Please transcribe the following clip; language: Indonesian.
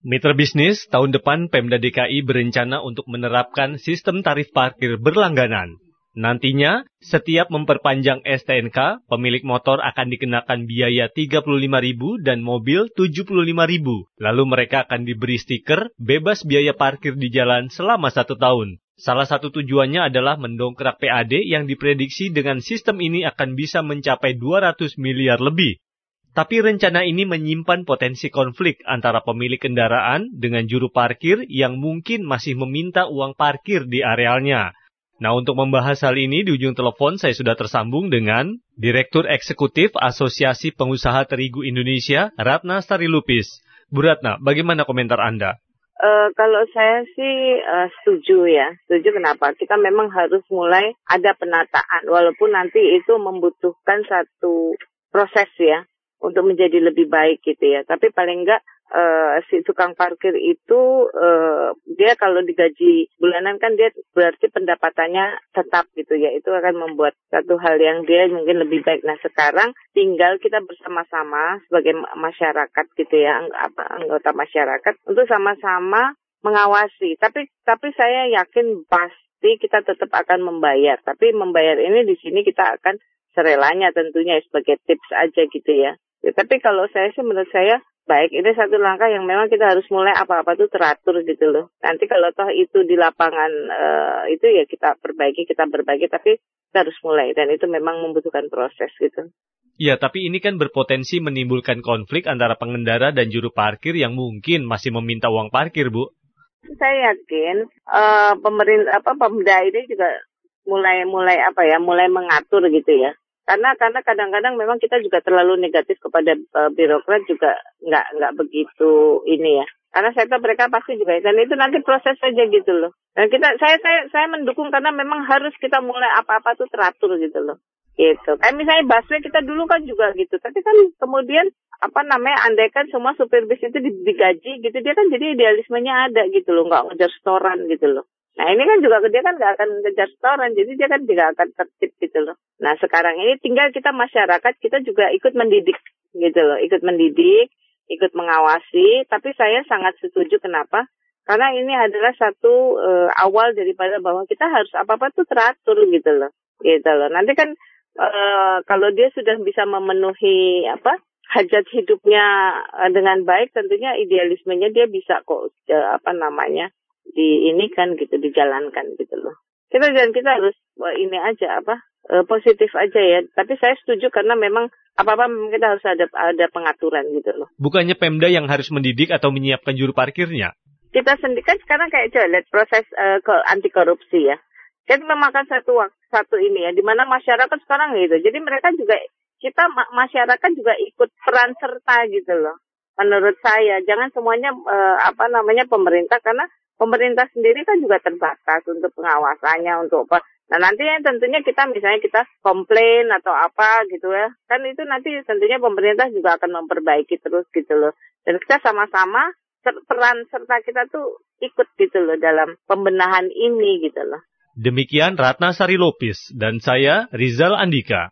Mitra bisnis, tahun depan Pemda DKI berencana untuk menerapkan sistem tarif parkir berlangganan. Nantinya, setiap memperpanjang STNK, pemilik motor akan dikenakan biaya Rp35.000 dan mobil Rp75.000. Lalu mereka akan diberi stiker bebas biaya parkir di jalan selama satu tahun. Salah satu tujuannya adalah mendongkrak PAD yang diprediksi dengan sistem ini akan bisa mencapai 200 miliar lebih. Tapi rencana ini menyimpan potensi konflik antara pemilik kendaraan dengan juru parkir yang mungkin masih meminta uang parkir di arealnya. Nah, untuk membahas hal ini di ujung telepon saya sudah tersambung dengan Direktur Eksekutif Asosiasi Pengusaha Terigu Indonesia, Ratna Sari Lupis. Bu Ratna, bagaimana komentar Anda? Uh, kalau saya sih uh, setuju ya, setuju kenapa? Kita memang harus mulai ada penataan, walaupun nanti itu membutuhkan satu proses ya untuk menjadi lebih baik gitu ya. Tapi paling enggak uh, si tukang parkir itu uh, dia kalau digaji bulanan kan dia berarti pendapatannya tetap gitu ya. Itu akan membuat satu hal yang dia mungkin lebih baik. Nah sekarang tinggal kita bersama-sama sebagai masyarakat gitu ya, anggota masyarakat untuk sama-sama mengawasi. Tapi tapi saya yakin pasti kita tetap akan membayar. Tapi membayar ini di sini kita akan serelanya tentunya sebagai tips aja gitu ya. Ya, tapi kalau saya sih menurut saya baik ini satu langkah yang memang kita harus mulai apa-apa tuh teratur gitu loh. Nanti kalau toh itu di lapangan uh, itu ya kita perbaiki, kita berbagi tapi kita harus mulai dan itu memang membutuhkan proses gitu. Iya, tapi ini kan berpotensi menimbulkan konflik antara pengendara dan juru parkir yang mungkin masih meminta uang parkir, Bu. Saya yakin uh, pemerintah apa Pemda ini juga mulai mulai apa ya, mulai mengatur gitu ya karena karena kadang-kadang memang kita juga terlalu negatif kepada uh, birokrat juga nggak nggak begitu ini ya. Karena saya tahu mereka pasti juga dan itu nanti proses saja gitu loh. Dan kita saya saya saya mendukung karena memang harus kita mulai apa-apa tuh teratur gitu loh. Gitu. Kayak misalnya busway kita dulu kan juga gitu. Tapi kan kemudian apa namanya andaikan semua supir bis itu digaji gitu dia kan jadi idealismenya ada gitu loh. Nggak ngejar setoran gitu loh Nah ini kan juga dia kan nggak akan ngejar setoran, jadi dia kan juga akan tertib gitu loh. Nah sekarang ini tinggal kita masyarakat kita juga ikut mendidik gitu loh, ikut mendidik, ikut mengawasi. Tapi saya sangat setuju kenapa? Karena ini adalah satu uh, awal daripada bahwa kita harus apa apa tuh teratur gitu loh, gitu loh. Nanti kan uh, kalau dia sudah bisa memenuhi apa hajat hidupnya uh, dengan baik, tentunya idealismenya dia bisa kok apa namanya di ini kan gitu dijalankan gitu loh. Kita jangan kita harus wah, ini aja apa e, positif aja ya. Tapi saya setuju karena memang apa-apa kita harus ada ada pengaturan gitu loh. Bukannya Pemda yang harus mendidik atau menyiapkan juru parkirnya? Kita sendiri kan sekarang kayak coba lihat proses uh, ke anti korupsi ya. Kita memakan satu satu ini ya, di mana masyarakat sekarang gitu. Jadi mereka juga kita masyarakat juga ikut peran serta gitu loh. Menurut saya jangan semuanya uh, apa namanya pemerintah karena pemerintah sendiri kan juga terbatas untuk pengawasannya untuk apa. Nah nanti tentunya kita misalnya kita komplain atau apa gitu ya, kan itu nanti tentunya pemerintah juga akan memperbaiki terus gitu loh. Dan kita sama-sama peran serta kita tuh ikut gitu loh dalam pembenahan ini gitu loh. Demikian Ratna Sari Lopis dan saya Rizal Andika.